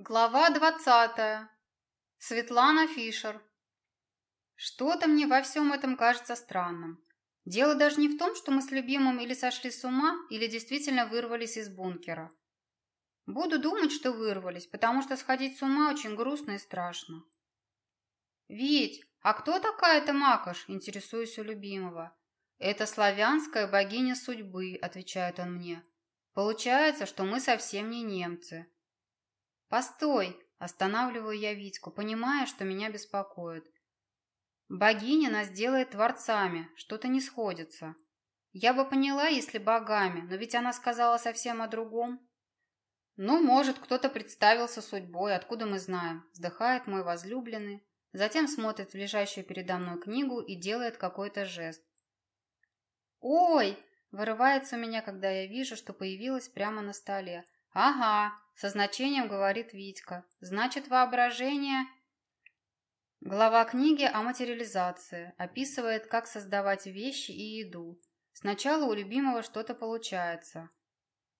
Глава двадцатая. Светлана Фишер. Что-то мне во всем этом кажется странным. Дело даже не в том, что мы с любимым или сошли с ума, или действительно вырвались из бункера. Буду думать, что вырвались, потому что сходить с ума очень грустно и страшно. «Вить, а кто такая-то Макаш?» – интересуюсь у любимого. «Это славянская богиня судьбы», – отвечает он мне. «Получается, что мы совсем не немцы». «Постой!» – останавливаю я Витьку, понимая, что меня беспокоит. «Богиня нас делает творцами, что-то не сходится. Я бы поняла, если богами, но ведь она сказала совсем о другом». «Ну, может, кто-то представился судьбой, откуда мы знаем?» – вздыхает мой возлюбленный, затем смотрит в лежащую передо мной книгу и делает какой-то жест. «Ой!» – вырывается у меня, когда я вижу, что появилась прямо на столе. «Ага!» Со значением говорит Витька. Значит, воображение... Глава книги о материализации описывает, как создавать вещи и еду. Сначала у любимого что-то получается.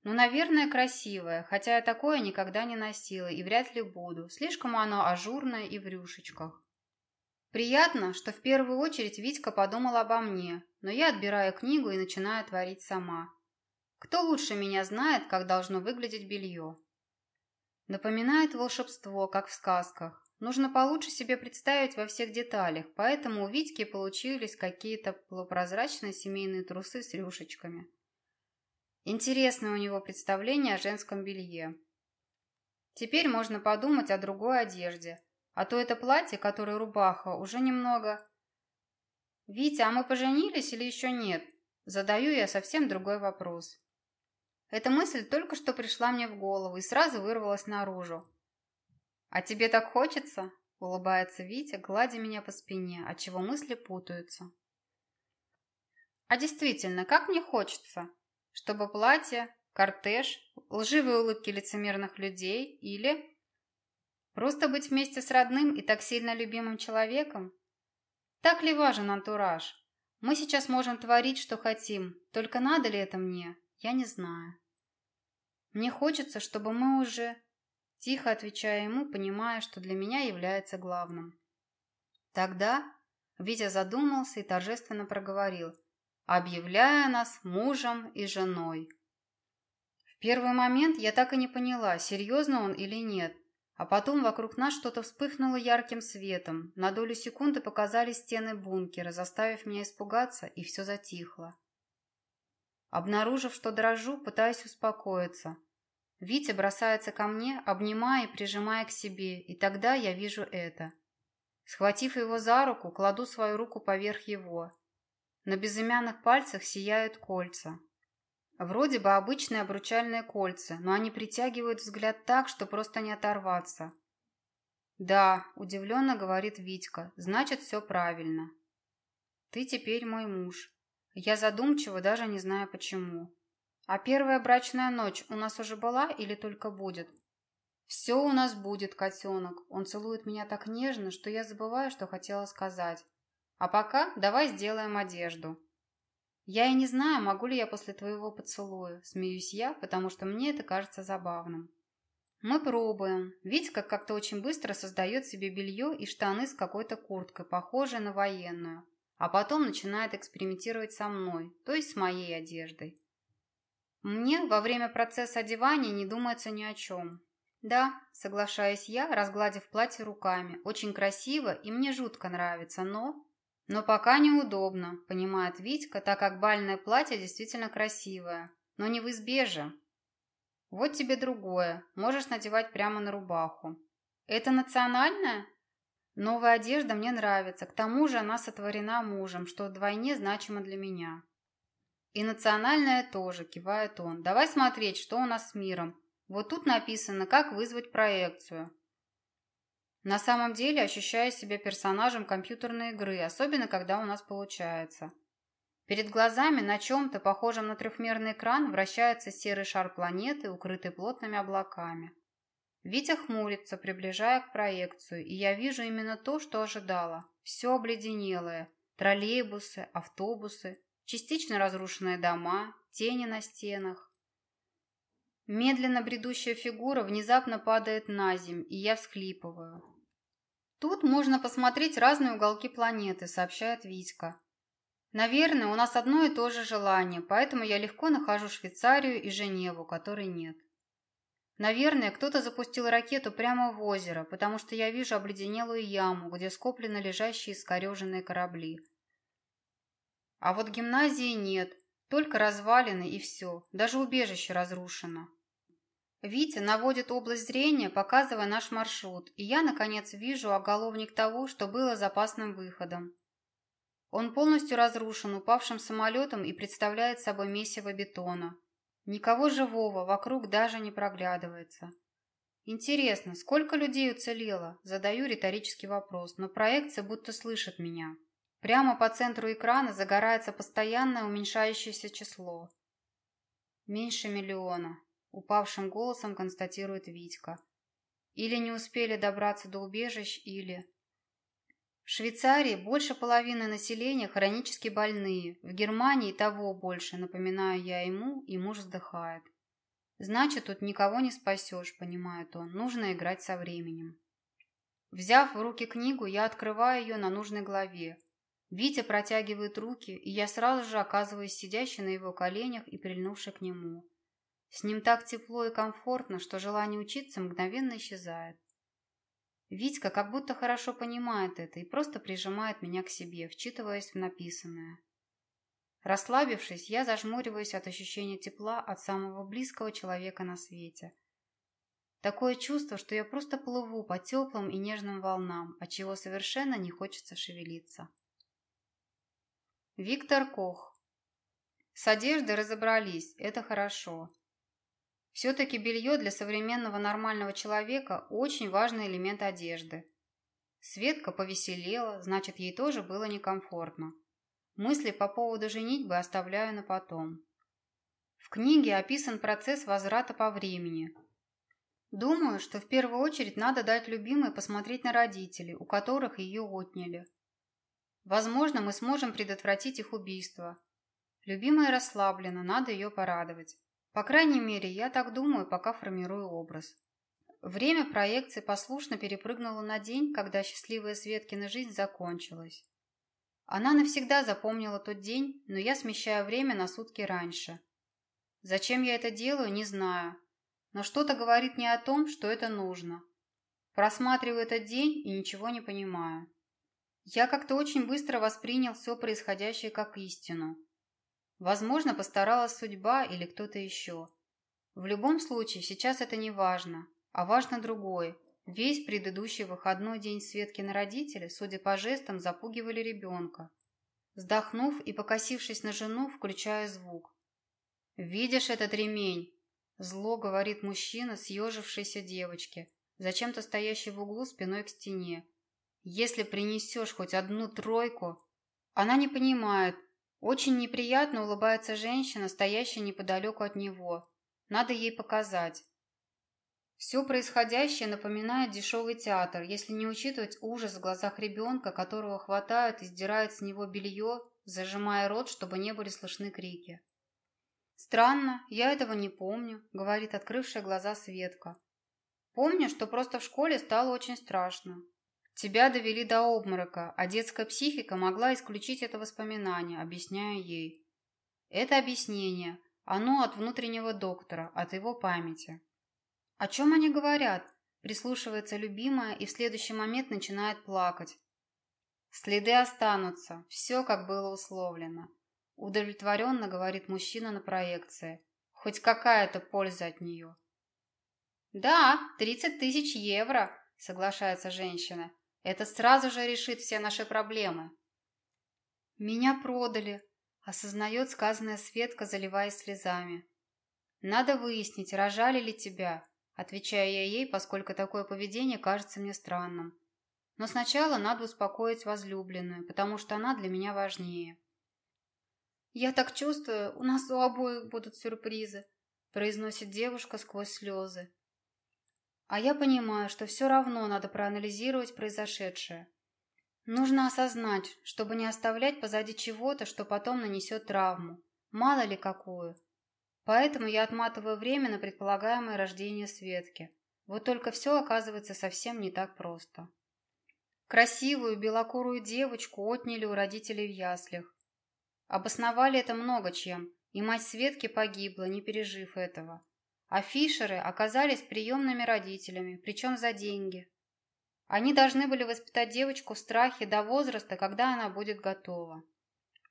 Ну, наверное, красивое, хотя я такое никогда не носила и вряд ли буду. Слишком оно ажурное и в рюшечках. Приятно, что в первую очередь Витька подумал обо мне, но я отбираю книгу и начинаю творить сама. Кто лучше меня знает, как должно выглядеть белье? Напоминает волшебство, как в сказках. Нужно получше себе представить во всех деталях, поэтому у Витьки получились какие-то полупрозрачные семейные трусы с рюшечками. Интересное у него представление о женском белье. Теперь можно подумать о другой одежде, а то это платье, которое рубаха, уже немного... «Витя, а мы поженились или еще нет?» Задаю я совсем другой вопрос. Эта мысль только что пришла мне в голову и сразу вырвалась наружу. «А тебе так хочется?» – улыбается Витя, гладя меня по спине, отчего мысли путаются. «А действительно, как мне хочется, чтобы платье, кортеж, лживые улыбки лицемерных людей или просто быть вместе с родным и так сильно любимым человеком? Так ли важен антураж? Мы сейчас можем творить, что хотим, только надо ли это мне?» Я не знаю. Мне хочется, чтобы мы уже... Тихо отвечая ему, понимая, что для меня является главным. Тогда Витя задумался и торжественно проговорил, объявляя нас мужем и женой. В первый момент я так и не поняла, серьезно он или нет, а потом вокруг нас что-то вспыхнуло ярким светом, на долю секунды показались стены бункера, заставив меня испугаться, и все затихло. Обнаружив, что дрожу, пытаюсь успокоиться. Витя бросается ко мне, обнимая и прижимая к себе, и тогда я вижу это. Схватив его за руку, кладу свою руку поверх его. На безымянных пальцах сияют кольца. Вроде бы обычные обручальные кольца, но они притягивают взгляд так, что просто не оторваться. «Да», – удивленно говорит Витька, – «значит, все правильно». «Ты теперь мой муж. Я задумчиво, даже не знаю почему. А первая брачная ночь у нас уже была или только будет? Все у нас будет, котенок. Он целует меня так нежно, что я забываю, что хотела сказать. А пока давай сделаем одежду. Я и не знаю, могу ли я после твоего поцелуя. Смеюсь я, потому что мне это кажется забавным. Мы пробуем. Витька как-то очень быстро создает себе белье и штаны с какой-то курткой, похожей на военную а потом начинает экспериментировать со мной, то есть с моей одеждой. Мне во время процесса одевания не думается ни о чем. Да, соглашаюсь я, разгладив платье руками. Очень красиво и мне жутко нравится, но... Но пока неудобно, понимает Витька, так как бальное платье действительно красивое. Но не в избе же. Вот тебе другое. Можешь надевать прямо на рубаху. Это национальное? Новая одежда мне нравится, к тому же она сотворена мужем, что вдвойне значимо для меня. И национальная тоже, кивает он. Давай смотреть, что у нас с миром. Вот тут написано, как вызвать проекцию. На самом деле ощущаю себя персонажем компьютерной игры, особенно когда у нас получается. Перед глазами на чем-то, похожем на трехмерный экран, вращается серый шар планеты, укрытый плотными облаками. Витя хмурится, приближая к проекцию, и я вижу именно то, что ожидала. Все обледенелое. Троллейбусы, автобусы, частично разрушенные дома, тени на стенах. Медленно бредущая фигура внезапно падает на земь, и я всхлипываю. Тут можно посмотреть разные уголки планеты, сообщает Витька. Наверное, у нас одно и то же желание, поэтому я легко нахожу Швейцарию и Женеву, которой нет. Наверное, кто-то запустил ракету прямо в озеро, потому что я вижу обледенелую яму, где скоплены лежащие искореженные корабли. А вот гимназии нет, только развалины и все, даже убежище разрушено. Витя наводит область зрения, показывая наш маршрут, и я, наконец, вижу оголовник того, что было запасным выходом. Он полностью разрушен упавшим самолетом и представляет собой месиво бетона. Никого живого вокруг даже не проглядывается. Интересно, сколько людей уцелело? Задаю риторический вопрос, но проекция будто слышит меня. Прямо по центру экрана загорается постоянное уменьшающееся число. Меньше миллиона. Упавшим голосом констатирует Витька. Или не успели добраться до убежищ, или... В Швейцарии больше половины населения хронически больные, в Германии того больше, напоминаю я ему, и муж вздыхает. Значит, тут никого не спасешь, понимает он, нужно играть со временем. Взяв в руки книгу, я открываю ее на нужной главе. Витя протягивает руки, и я сразу же оказываюсь сидящей на его коленях и прильнувшей к нему. С ним так тепло и комфортно, что желание учиться мгновенно исчезает. Витька как будто хорошо понимает это и просто прижимает меня к себе, вчитываясь в написанное. Расслабившись, я зажмуриваюсь от ощущения тепла от самого близкого человека на свете. Такое чувство, что я просто плыву по теплым и нежным волнам, от чего совершенно не хочется шевелиться. Виктор Кох С одеждой разобрались, это хорошо. Все-таки белье для современного нормального человека – очень важный элемент одежды. Светка повеселела, значит, ей тоже было некомфортно. Мысли по поводу женитьбы оставляю на потом. В книге описан процесс возврата по времени. Думаю, что в первую очередь надо дать любимой посмотреть на родителей, у которых ее отняли. Возможно, мы сможем предотвратить их убийство. Любимая расслаблена, надо ее порадовать. По крайней мере, я так думаю, пока формирую образ. Время проекции послушно перепрыгнуло на день, когда счастливая Светкина жизнь закончилась. Она навсегда запомнила тот день, но я смещаю время на сутки раньше. Зачем я это делаю, не знаю. Но что-то говорит мне о том, что это нужно. Просматриваю этот день и ничего не понимаю. Я как-то очень быстро воспринял все происходящее как истину. Возможно, постаралась судьба или кто-то еще. В любом случае, сейчас это не важно, а важно другое. Весь предыдущий выходной день Светки на родителя, судя по жестам, запугивали ребенка. Вздохнув и покосившись на жену, включаю звук. «Видишь этот ремень?» Зло говорит мужчина, съежившейся девочке, зачем-то стоящий в углу спиной к стене. «Если принесешь хоть одну тройку...» Она не понимает, очень неприятно улыбается женщина, стоящая неподалеку от него. Надо ей показать. Все происходящее напоминает дешевый театр, если не учитывать ужас в глазах ребенка, которого хватают и сдирают с него белье, зажимая рот, чтобы не были слышны крики. «Странно, я этого не помню», — говорит открывшая глаза Светка. «Помню, что просто в школе стало очень страшно. Тебя довели до обморока, а детская психика могла исключить это воспоминание, объясняю ей. Это объяснение. Оно от внутреннего доктора, от его памяти. О чем они говорят? Прислушивается любимая и в следующий момент начинает плакать. Следы останутся. Все, как было условлено. Удовлетворенно говорит мужчина на проекции. Хоть какая-то польза от нее. Да, 30 тысяч евро, соглашается женщина. Это сразу же решит все наши проблемы. Меня продали, осознает сказанная Светка, заливаясь слезами. Надо выяснить, рожали ли тебя, отвечаю я ей, поскольку такое поведение кажется мне странным. Но сначала надо успокоить возлюбленную, потому что она для меня важнее. «Я так чувствую, у нас у обоих будут сюрпризы», произносит девушка сквозь слезы. А я понимаю, что все равно надо проанализировать произошедшее. Нужно осознать, чтобы не оставлять позади чего-то, что потом нанесет травму. Мало ли какую. Поэтому я отматываю время на предполагаемое рождение Светки. Вот только все оказывается совсем не так просто. Красивую белокурую девочку отняли у родителей в яслях. Обосновали это много чем, и мать Светки погибла, не пережив этого. А Фишеры оказались приемными родителями, причем за деньги. Они должны были воспитать девочку в страхе до возраста, когда она будет готова.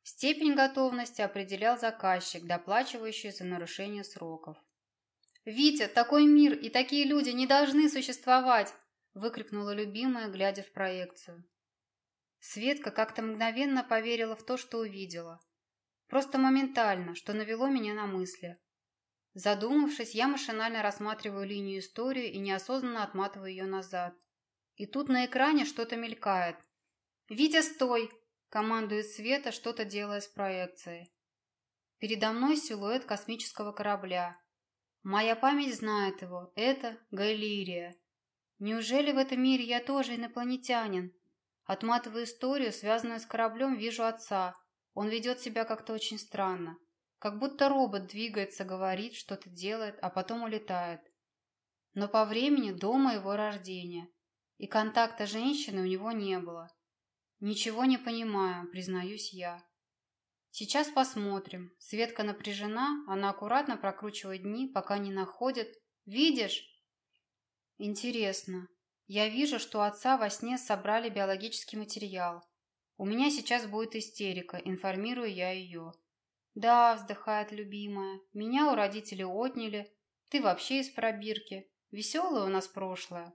Степень готовности определял заказчик, доплачивающий за нарушение сроков. «Витя, такой мир и такие люди не должны существовать!» выкрикнула любимая, глядя в проекцию. Светка как-то мгновенно поверила в то, что увидела. Просто моментально, что навело меня на мысли. Задумавшись, я машинально рассматриваю линию истории и неосознанно отматываю ее назад. И тут на экране что-то мелькает. «Витя, стой!» – командует Света, что-то делая с проекцией. Передо мной силуэт космического корабля. Моя память знает его. Это Галирия. Неужели в этом мире я тоже инопланетянин? Отматывая историю, связанную с кораблем, вижу отца. Он ведет себя как-то очень странно. Как будто робот двигается, говорит, что-то делает, а потом улетает. Но по времени до моего рождения. И контакта женщины у него не было. Ничего не понимаю, признаюсь я. Сейчас посмотрим. Светка напряжена, она аккуратно прокручивает дни, пока не находит. Видишь? Интересно. Я вижу, что отца во сне собрали биологический материал. У меня сейчас будет истерика, информирую я ее. Да, вздыхает любимая, меня у родителей отняли. Ты вообще из пробирки. Веселое у нас прошлое.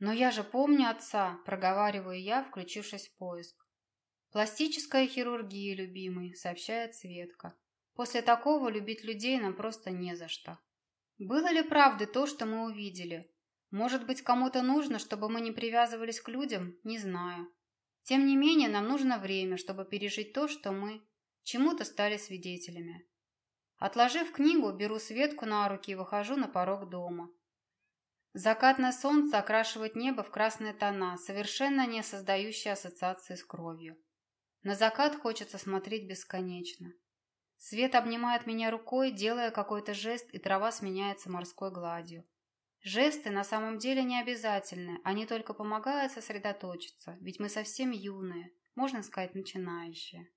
Но я же помню отца, проговариваю я, включившись в поиск. Пластическая хирургия, любимый, сообщает Светка. После такого любить людей нам просто не за что. Было ли правдой то, что мы увидели? Может быть, кому-то нужно, чтобы мы не привязывались к людям? Не знаю. Тем не менее, нам нужно время, чтобы пережить то, что мы чему-то стали свидетелями. Отложив книгу, беру Светку на руки и выхожу на порог дома. Закатное солнце окрашивает небо в красные тона, совершенно не создающие ассоциации с кровью. На закат хочется смотреть бесконечно. Свет обнимает меня рукой, делая какой-то жест, и трава сменяется морской гладью. Жесты на самом деле не обязательны, они только помогают сосредоточиться, ведь мы совсем юные, можно сказать, начинающие.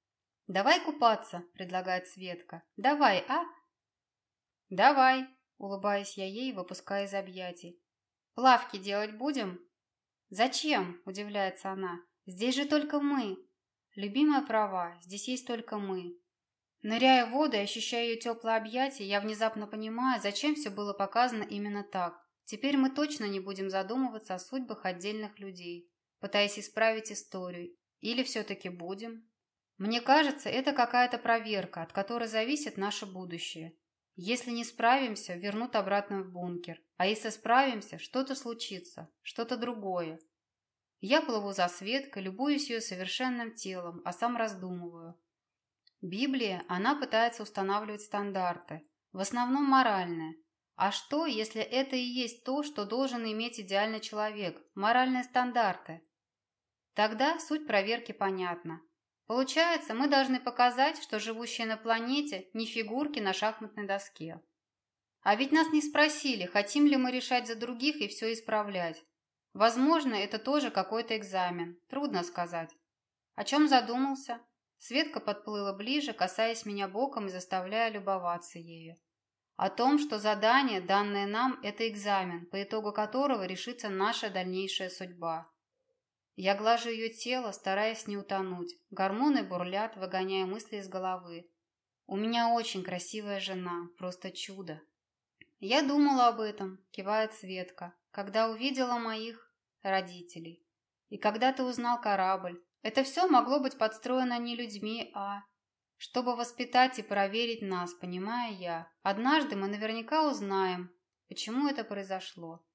«Давай купаться», – предлагает Светка. «Давай, а?» «Давай», – улыбаюсь я ей, выпуская из объятий. «Плавки делать будем?» «Зачем?» – удивляется она. «Здесь же только мы». «Любимая права, здесь есть только мы. Ныряя в воду и ощущая ее теплое объятие, я внезапно понимаю, зачем все было показано именно так. Теперь мы точно не будем задумываться о судьбах отдельных людей, пытаясь исправить историю. Или все-таки будем? Мне кажется, это какая-то проверка, от которой зависит наше будущее. Если не справимся, вернут обратно в бункер. А если справимся, что-то случится, что-то другое. Я плыву за Светкой, любуюсь ее совершенным телом, а сам раздумываю. Библия, она пытается устанавливать стандарты, в основном моральные. А что, если это и есть то, что должен иметь идеальный человек, моральные стандарты? Тогда суть проверки понятна. Получается, мы должны показать, что живущие на планете не фигурки на шахматной доске. А ведь нас не спросили, хотим ли мы решать за других и все исправлять. Возможно, это тоже какой-то экзамен, трудно сказать. О чем задумался? Светка подплыла ближе, касаясь меня боком и заставляя любоваться ею. О том, что задание, данное нам, это экзамен, по итогу которого решится наша дальнейшая судьба. Я глажу ее тело, стараясь не утонуть. Гормоны бурлят, выгоняя мысли из головы. У меня очень красивая жена, просто чудо. Я думала об этом, кивает Светка, когда увидела моих родителей. И когда ты узнал корабль, это все могло быть подстроено не людьми, а... Чтобы воспитать и проверить нас, понимая я. Однажды мы наверняка узнаем, почему это произошло.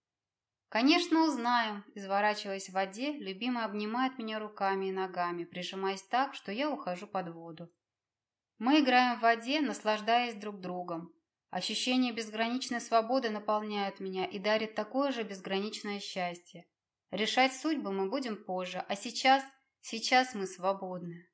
Конечно, узнаем. Изворачиваясь в воде, любимый обнимает меня руками и ногами, прижимаясь так, что я ухожу под воду. Мы играем в воде, наслаждаясь друг другом. Ощущение безграничной свободы наполняет меня и дарит такое же безграничное счастье. Решать судьбы мы будем позже, а сейчас Сейчас мы свободны.